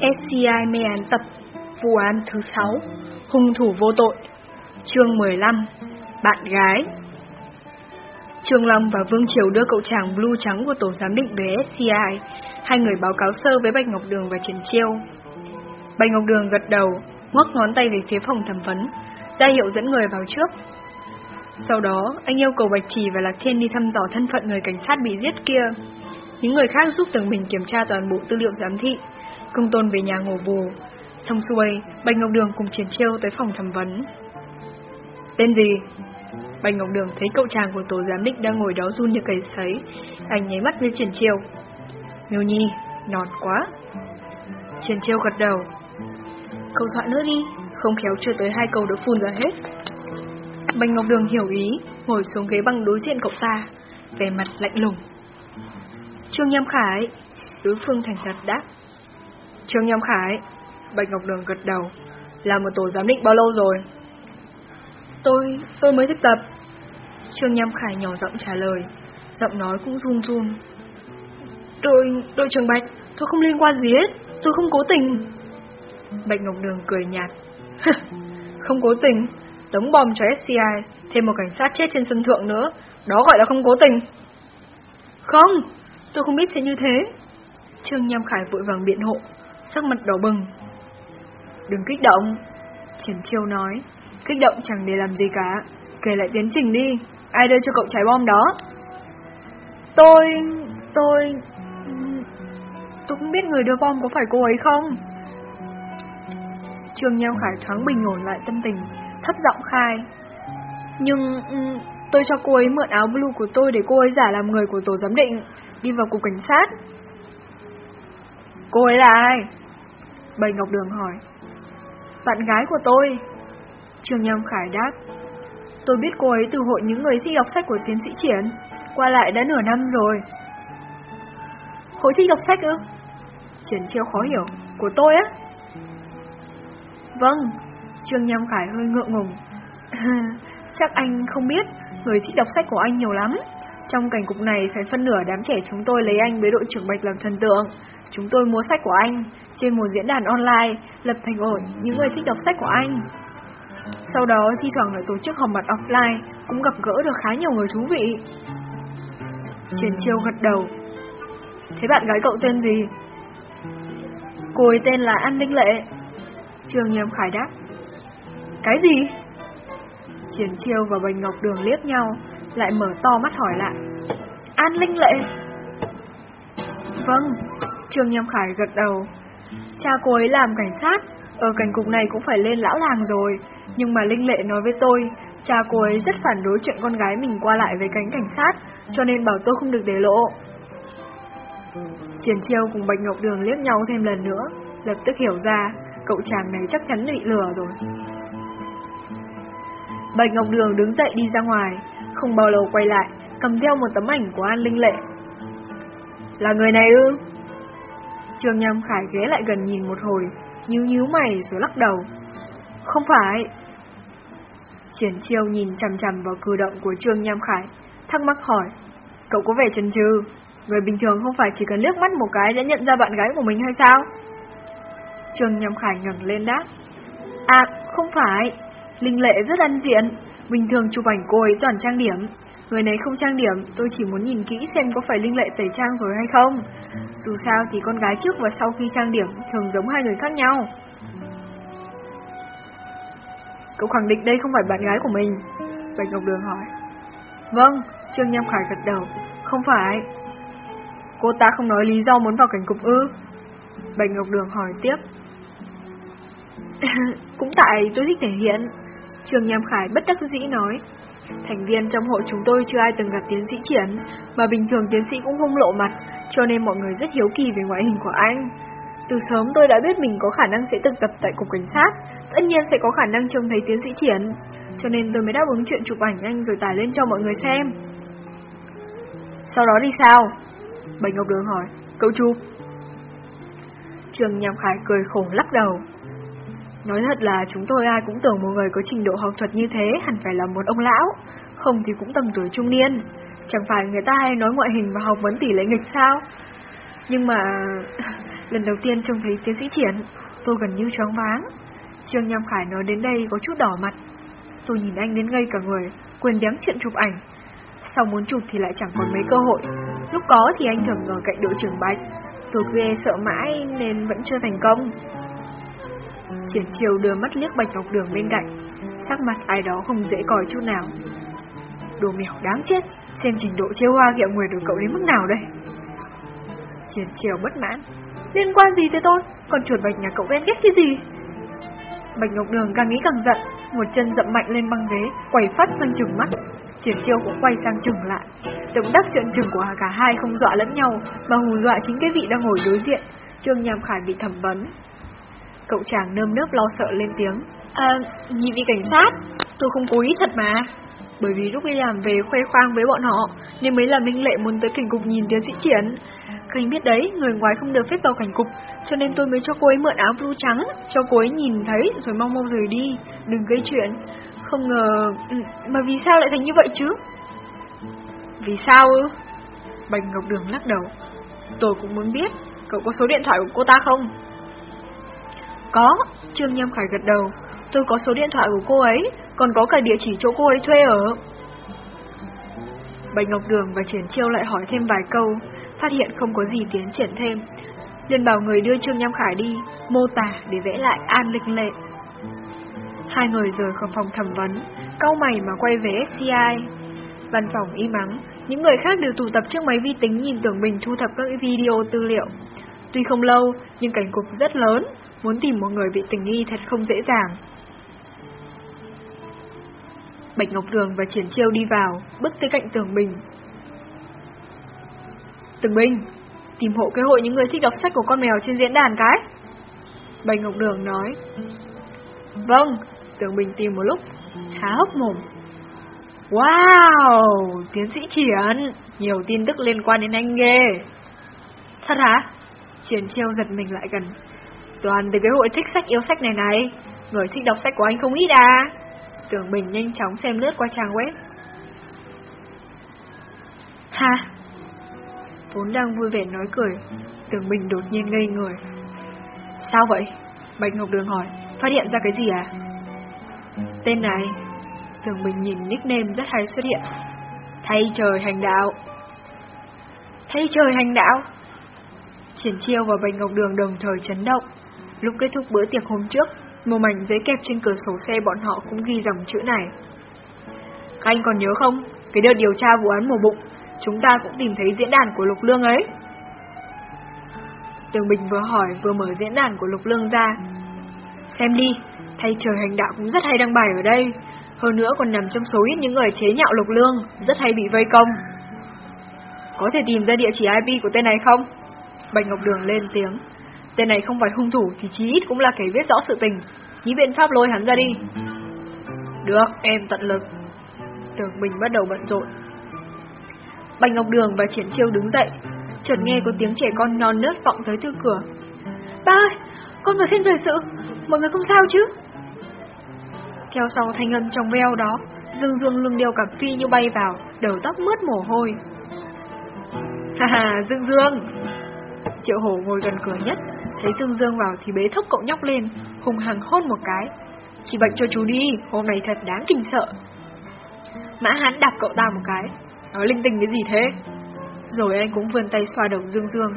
SCI mê án tập, Vụ án thứ 6 Hung thủ vô tội. Chương 15 Bạn gái. Trương Long và Vương Triều đưa cậu chàng blue trắng của tổ giám định về SCI Hai người báo cáo sơ với Bạch Ngọc Đường và Trần Chiêu. Bạch Ngọc Đường gật đầu, Ngoắc ngón tay về phía phòng thẩm vấn. Ra hiệu dẫn người vào trước. Sau đó, anh yêu cầu Bạch Trì và Lạc Thiên đi thăm dò thân phận người cảnh sát bị giết kia. Những người khác giúp từng mình kiểm tra toàn bộ tư liệu giám thị. Công tôn về nhà ngủ bù. Xong xuôi, Bạch Ngọc Đường cùng Triển Chiêu tới phòng thẩm vấn. Tên gì? Bạch Ngọc Đường thấy cậu chàng của tổ giám định đang ngồi đó run như cầy sấy. Anh nháy mắt với Triển Chiêu. Miêu Nhi, nọt quá. Triển Chiêu gật đầu. Cậu soạn nữa đi, không khéo chưa tới hai câu đã phun ra hết. Bạch Ngọc Đường hiểu ý, ngồi xuống ghế băng đối diện cậu ta, vẻ mặt lạnh lùng. Trương Nham Khải, đối phương thành thật đáp. Trương Nham Khải, Bạch Ngọc Đường gật đầu, làm một tổ giám định bao lâu rồi? Tôi, tôi mới thực tập. Trương Nham Khải nhỏ giọng trả lời, giọng nói cũng run run. Đội, đội trưởng Bạch, tôi không liên quan gì hết, tôi không cố tình. Bạch Ngọc Đường cười nhạt. không cố tình, tống bom cho SCI, thêm một cảnh sát chết trên sân thượng nữa, đó gọi là không cố tình. Không, tôi không biết sẽ như thế. Trương Nham Khải vội vàng biện hộ, sắc mặt đỏ bừng. Đừng kích động, Triển Chiêu nói, kích động chẳng để làm gì cả, kể lại tiến trình đi, ai đưa cho cậu trái bom đó? Tôi, tôi, tôi không biết người đưa bom có phải cô ấy không? Trương Nheo Khải thoáng bình ổn lại tâm tình, thấp giọng khai. Nhưng tôi cho cô ấy mượn áo blue của tôi để cô ấy giả làm người của tổ giám định, đi vào cục cảnh sát. Cô ấy là ai? Bầy Ngọc Đường hỏi. Bạn gái của tôi. Trường Nhâm Khải đáp. Tôi biết cô ấy từ hội những người thích đọc sách của tiến sĩ Triển, qua lại đã nửa năm rồi. Hội thích đọc sách ư? Triển Chiêu khó hiểu. Của tôi á? Vâng, Trương Nhâm Khải hơi ngượng ngùng. Chắc anh không biết, người thích đọc sách của anh nhiều lắm. Trong cảnh cục này phải phân nửa đám trẻ chúng tôi lấy anh với đội trưởng Bạch làm thần tượng. Chúng tôi mua sách của anh trên một diễn đàn online, lập thành ổi những người thích đọc sách của anh. Sau đó thi thoảng lại tổ chức họp mặt offline, cũng gặp gỡ được khá nhiều người thú vị. Triển Chiêu gật đầu. Thế bạn gái cậu tên gì? Cô ấy tên là An Linh Lệ. Trương Nhâm Khải đáp. Cái gì? Triển Chiêu và Bành Ngọc Đường liếc nhau, lại mở to mắt hỏi lại. An Linh Lệ? Vâng, Trương Nhâm Khải gật đầu. Cha cô ấy làm cảnh sát, ở cảnh cục này cũng phải lên lão làng rồi, nhưng mà Linh Lệ nói với tôi, cha cô ấy rất phản đối chuyện con gái mình qua lại với cánh cảnh sát, cho nên bảo tôi không được để lộ. Triển Chiêu cùng Bạch Ngọc Đường liếc nhau thêm lần nữa, lập tức hiểu ra, cậu chàng này chắc chắn bị lừa rồi. Bạch Ngọc Đường đứng dậy đi ra ngoài, không bao lâu quay lại, cầm theo một tấm ảnh của An Linh Lệ. Là người này ư? Trường Nham Khải ghé lại gần nhìn một hồi, nhíu nhíu mày rồi lắc đầu. Không phải. Triển Chiêu nhìn chằm chằm vào cử động của Trương Nham Khải, thắc mắc hỏi. Cậu có vẻ chần chừ, người bình thường không phải chỉ cần liếc mắt một cái đã nhận ra bạn gái của mình hay sao? Trương Nham Khải ngẩng lên đáp. À, không phải. Linh Lệ rất ăn diện, bình thường chụp ảnh cô ấy toàn trang điểm. Người này không trang điểm, tôi chỉ muốn nhìn kỹ xem có phải Linh Lệ tẩy trang rồi hay không. Dù sao thì con gái trước và sau khi trang điểm thường giống hai người khác nhau. Cậu khẳng định đây không phải bạn gái của mình. Bạch Ngọc Đường hỏi. Vâng, Trương Nham Khải gật đầu. Không phải. Cô ta không nói lý do muốn vào cảnh cục ư. Bạch Ngọc Đường hỏi tiếp. Cũng tại tôi thích thể hiện. Trường Nham Khải bất đắc dĩ nói. Thành viên trong hội chúng tôi chưa ai từng gặp tiến sĩ triển, mà bình thường tiến sĩ cũng không lộ mặt, cho nên mọi người rất hiếu kỳ về ngoại hình của anh. Từ sớm tôi đã biết mình có khả năng sẽ thực tập tại cục cảnh sát, tất nhiên sẽ có khả năng trông thấy tiến sĩ triển, cho nên tôi mới đáp ứng chuyện chụp ảnh anh rồi tải lên cho mọi người xem. Sau đó đi sao? Bạch Ngọc Đường hỏi, cậu chụp. Trường Nham Khải cười khổ lắc đầu. Nói thật là chúng tôi ai cũng tưởng một người có trình độ học thuật như thế hẳn phải là một ông lão, không thì cũng tầm tuổi trung niên. Chẳng phải người ta hay nói ngoại hình và học vấn tỷ lệ nghịch sao? Nhưng mà... Lần đầu tiên trông thấy tiến sĩ triển, tôi gần như choáng váng. Trương Nham Khải nói đến đây có chút đỏ mặt. Tôi nhìn anh đến ngây cả người, quên béng chuyện chụp ảnh. Sau muốn chụp thì lại chẳng còn mấy cơ hội. Lúc có thì anh thường ngồi cạnh đội trưởng Bạch. Tôi ghê sợ mãi nên vẫn chưa thành công. Triển chiều đưa mắt liếc Bạch Ngọc Đường bên cạnh. Sắc mặt ai đó không dễ coi chút nào. Đồ mèo đáng chết, xem trình độ chiêu hoa kiệu người của cậu đến mức nào đây. Triển chiều bất mãn. Liên quan gì tới tôi? Còn chuột bạch nhà cậu ghen ghét cái gì? Bạch Ngọc Đường càng nghĩ càng giận, một chân dậm mạnh lên băng ghế, quẩy phát sang trừng mắt. Triển chiêu cũng quay sang trừng lại. Động tác trợn trừng của cả hai không dọa lẫn nhau, mà hù dọa chính cái vị đang ngồi đối diện. Trương Nham Khải bị thẩm vấn. Cậu chàng nơm nớp lo sợ lên tiếng. À, nhị vị cảnh sát, tôi không cố ý thật mà. Bởi vì lúc đi làm về khoe khoang với bọn họ, nên mới làm Minh Lệ muốn tới cảnh cục nhìn tiến sĩ Triển. Anh biết đấy, người ngoài không được phép vào cảnh cục, cho nên tôi mới cho cô ấy mượn áo blue trắng, cho cô ấy nhìn thấy rồi mau mau rời đi, đừng gây chuyện. Không ngờ... Ừ, mà vì sao lại thành như vậy chứ? Vì sao ư? Bạch Ngọc Đường lắc đầu. Tôi cũng muốn biết, cậu có số điện thoại của cô ta không? Có, Trương Nhâm Khải gật đầu. Tôi có số điện thoại của cô ấy, còn có cả địa chỉ chỗ cô ấy thuê ở. Bạch Ngọc Đường và Triển Chiêu lại hỏi thêm vài câu, phát hiện không có gì tiến triển thêm. liền bảo người đưa Trương Nham Khải đi, mô tả để vẽ lại an lịch lệ. Hai người rời khỏi phòng thẩm vấn, cau mày mà quay về SCI. Văn phòng im ắng, những người khác đều tụ tập trước máy vi tính nhìn tưởng mình thu thập các video tư liệu. Tuy không lâu, nhưng cảnh cục rất lớn, muốn tìm một người bị tình nghi thật không dễ dàng. Bạch Ngọc Đường và Triển Chiêu đi vào, bước tới cạnh Tường Bình. Tường Bình, tìm hộ cái hội những người thích đọc sách của con mèo trên diễn đàn cái. Bạch Ngọc Đường nói. Vâng, Tường Bình tìm một lúc, há hốc mồm. Wow, tiến sĩ Triển, nhiều tin tức liên quan đến anh ghê. Thật hả? Triển Chiêu giật mình lại gần. Toàn từ cái hội thích sách yêu sách này này, người thích đọc sách của anh không ít à. Tưởng Bình nhanh chóng xem lướt qua trang web. Ha! Vốn đang vui vẻ nói cười, Tưởng Bình đột nhiên ngây người. Sao vậy? Bạch Ngọc Đường hỏi, phát hiện ra cái gì à? Tên này, Tưởng Bình nhìn nickname rất hay xuất hiện. Thay trời hành đạo. Thay trời hành đạo? Triển Chiêu và Bạch Ngọc Đường đồng thời chấn động. Lúc kết thúc bữa tiệc hôm trước, một mảnh giấy kẹp trên cửa sổ xe bọn họ cũng ghi dòng chữ này. Các anh còn nhớ không? Cái đợt điều tra vụ án mổ bụng, chúng ta cũng tìm thấy diễn đàn của Lục Lương ấy. Tường Bình vừa hỏi vừa mở diễn đàn của Lục Lương ra. Xem đi, thay trời hành đạo cũng rất hay đăng bài ở đây. Hơn nữa còn nằm trong số ít những người chế nhạo Lục Lương, rất hay bị vây công. Có thể tìm ra địa chỉ IP của tên này không? Bạch Ngọc Đường lên tiếng. Tên này không phải hung thủ thì chí ít cũng là kẻ biết rõ sự tình. Nghĩ biện pháp lôi hắn ra đi. Được, em tận lực. Tưởng mình bắt đầu bận rộn. bành Ngọc Đường và Triển Chiêu đứng dậy, chợt nghe có tiếng trẻ con non nớt vọng tới từ cửa. Ba ơi, con vừa xin thời sự, mọi người không sao chứ? Theo sau thanh âm trong veo đó, Dương Dương lưng đeo cặp phi như bay vào, đầu tóc mướt mồ hôi. Ha ha, Dương Dương! Triệu hổ ngồi gần cửa nhất, thấy Dương Dương vào thì bế thốc cậu nhóc lên, hùng hằng hôn một cái. Chỉ bệnh cho chú đi, hôm nay thật đáng kinh sợ. Mã hắn đạp cậu ta một cái, nói linh tinh cái gì thế? Rồi anh cũng vươn tay xoa đầu Dương Dương.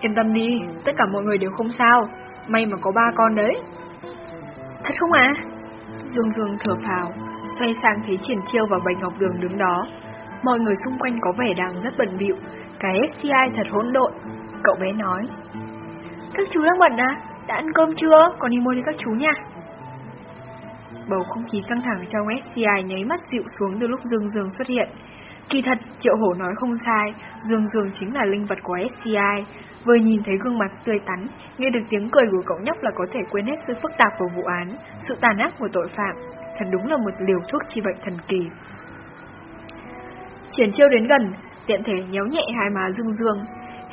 Yên tâm đi, tất cả mọi người đều không sao, may mà có ba con đấy. Thật không à? Dương Dương thở phào, xoay sang thấy Triển Chiêu và Bạch Ngọc Đường đứng đó. Mọi người xung quanh có vẻ đang rất bận bịu, cái SCI thật hỗn độn. Cậu bé nói. Các chú đang bận à? Đã ăn cơm chưa? Còn đi mua đi các chú nha. Bầu không khí căng thẳng trong SCI nháy mắt dịu xuống từ lúc Dương Dương xuất hiện. Kỳ thật, Triệu Hổ nói không sai, Dương Dương chính là linh vật của SCI. Vừa nhìn thấy gương mặt tươi tắn, nghe được tiếng cười của cậu nhóc là có thể quên hết sự phức tạp của vụ án, sự tàn ác của tội phạm. Thật đúng là một liều thuốc chi bệnh thần kỳ. Triển chiêu đến gần, tiện thể nhéo nhẹ hai má Dương Dương.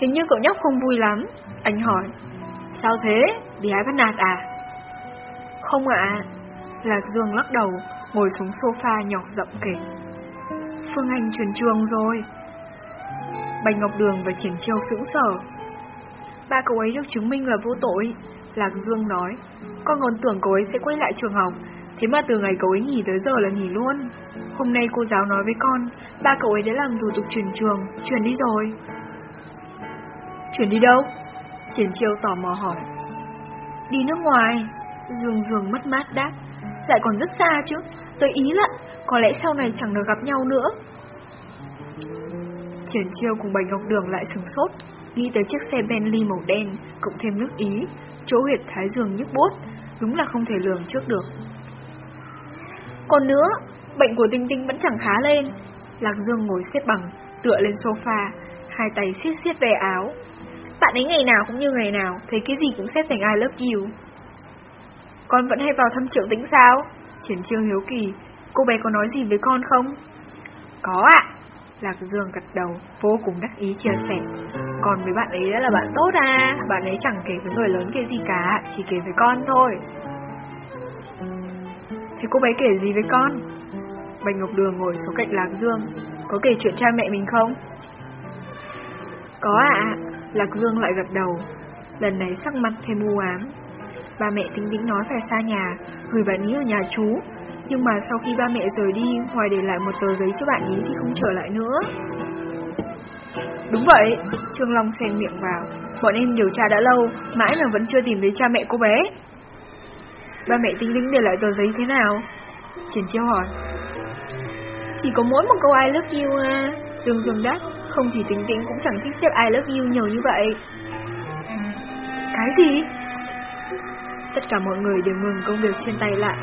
Hình như cậu nhóc không vui lắm. Anh hỏi, sao thế? Bị ai bắt nạt à? Không ạ. Lạc Dương lắc đầu, ngồi xuống sofa nhỏ rộng kể. Phương Anh chuyển trường rồi. Bạch Ngọc Đường và Triển Chiêu sững sở. ba cậu ấy được chứng minh là vô tội. Lạc Dương nói, con còn tưởng cậu ấy sẽ quay lại trường học, thế mà từ ngày cậu ấy nghỉ tới giờ là nghỉ luôn. Hôm nay cô giáo nói với con, ba cậu ấy đã làm thủ tục chuyển trường, chuyển đi rồi. Chuyển đi đâu? Triển chiêu tò mò hỏi. Đi nước ngoài. Dương Dương mất mát đáp. Lại còn rất xa chứ, tôi Ý lận, có lẽ sau này chẳng được gặp nhau nữa. Triển chiêu cùng Bạch Ngọc Đường lại sừng sốt, nghĩ tới chiếc xe Bentley màu đen, cộng thêm nước Ý, chỗ huyệt thái dương nhức bút, đúng là không thể lường trước được. Còn nữa, bệnh của Tinh Tinh vẫn chẳng khá lên. Lạc Dương ngồi xếp bằng, tựa lên sofa, hai tay siết siết về áo. Bạn ấy ngày nào cũng như ngày nào, thấy cái gì cũng xét thành I love you. Con vẫn hay vào thăm triệu tĩnh sao? Triển trương hiếu kỳ, cô bé có nói gì với con không? Có ạ. Lạc Dương gật đầu, vô cùng đắc ý chia sẻ. Còn với bạn ấy đã là bạn tốt à, bạn ấy chẳng kể với người lớn cái gì cả, chỉ kể với con thôi. Thế cô bé kể gì với con? Bạch Ngọc Đường ngồi xuống cạnh Lạc Dương, có kể chuyện cha mẹ mình không? Có ạ, Lạc Dương lại gật đầu, lần này sắc mặt thêm u ám. Ba mẹ tính tính nói phải xa nhà, gửi bạn ý ở nhà chú, nhưng mà sau khi ba mẹ rời đi, Hoài để lại một tờ giấy cho bạn ý thì không trở lại nữa. Đúng vậy, Trương Long xen miệng vào, bọn em điều tra đã lâu, mãi mà vẫn chưa tìm thấy cha mẹ cô bé. Ba mẹ tính tính để lại tờ giấy thế nào? Triển chiêu hỏi. Chỉ có mỗi một câu I love you à, Dương Dương đáp, không thì tính tính cũng chẳng thích xếp I love you nhiều như vậy. Cái gì? Tất cả mọi người đều ngừng công việc trên tay lại,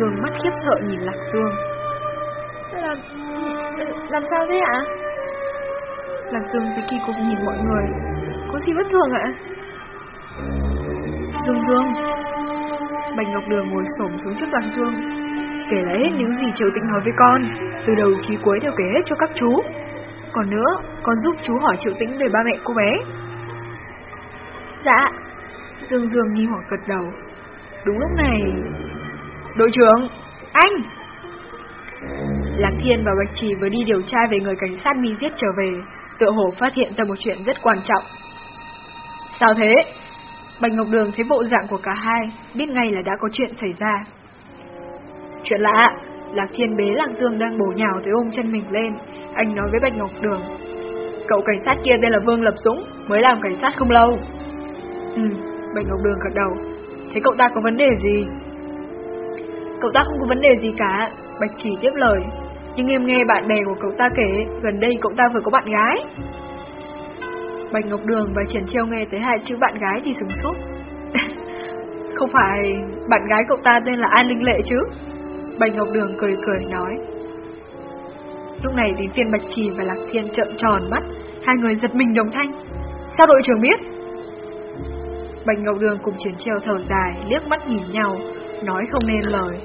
Dương mắt khiếp sợ nhìn Lạc Dương. Làm... làm sao thế ạ? Lạc Dương thì kỳ cục nhìn mọi người. Có gì bất thường ạ? Dương Dương. Bạch Ngọc Đường ngồi xổm xuống trước Lạc Dương, kể lại hết những gì Triệu Tĩnh nói với con, từ đầu chí cuối đều kể hết cho các chú. Còn nữa, con giúp chú hỏi Triệu Tĩnh về ba mẹ cô bé. Dạ. Dương Dương nghi hoặc gật đầu. Đúng lúc này... Đội trưởng! Anh! Lạc Thiên và Bạch Trì vừa đi điều tra về người cảnh sát bị giết trở về, tựa hồ phát hiện ra một chuyện rất quan trọng. Sao thế? Bạch Ngọc Đường thấy bộ dạng của cả hai, biết ngay là đã có chuyện xảy ra. Chuyện lạ, Lạc Thiên bế Lạc Dương đang bổ nhào tới ôm chân mình lên, anh nói với Bạch Ngọc Đường. Cậu cảnh sát kia tên là Vương Lập Dũng, mới làm cảnh sát không lâu. Ừ, Bạch Ngọc Đường gật đầu. Thế cậu ta có vấn đề gì? Cậu ta không có vấn đề gì cả, Bạch Chỉ tiếp lời. Nhưng em nghe bạn bè của cậu ta kể, gần đây cậu ta vừa có bạn gái. Bạch Ngọc Đường và Triển Chiêu nghe tới hai chữ bạn gái thì sừng sốt. không phải bạn gái cậu ta tên là An Linh Lệ chứ? Bạch Ngọc Đường cười cười nói. Lúc này đến phiên Bạch Trì và Lạc Thiên trợn tròn mắt, hai người giật mình đồng thanh. Sao đội trưởng biết? Bạch Ngọc Đường cùng Chiến Treo thở dài, liếc mắt nhìn nhau, nói không nên lời.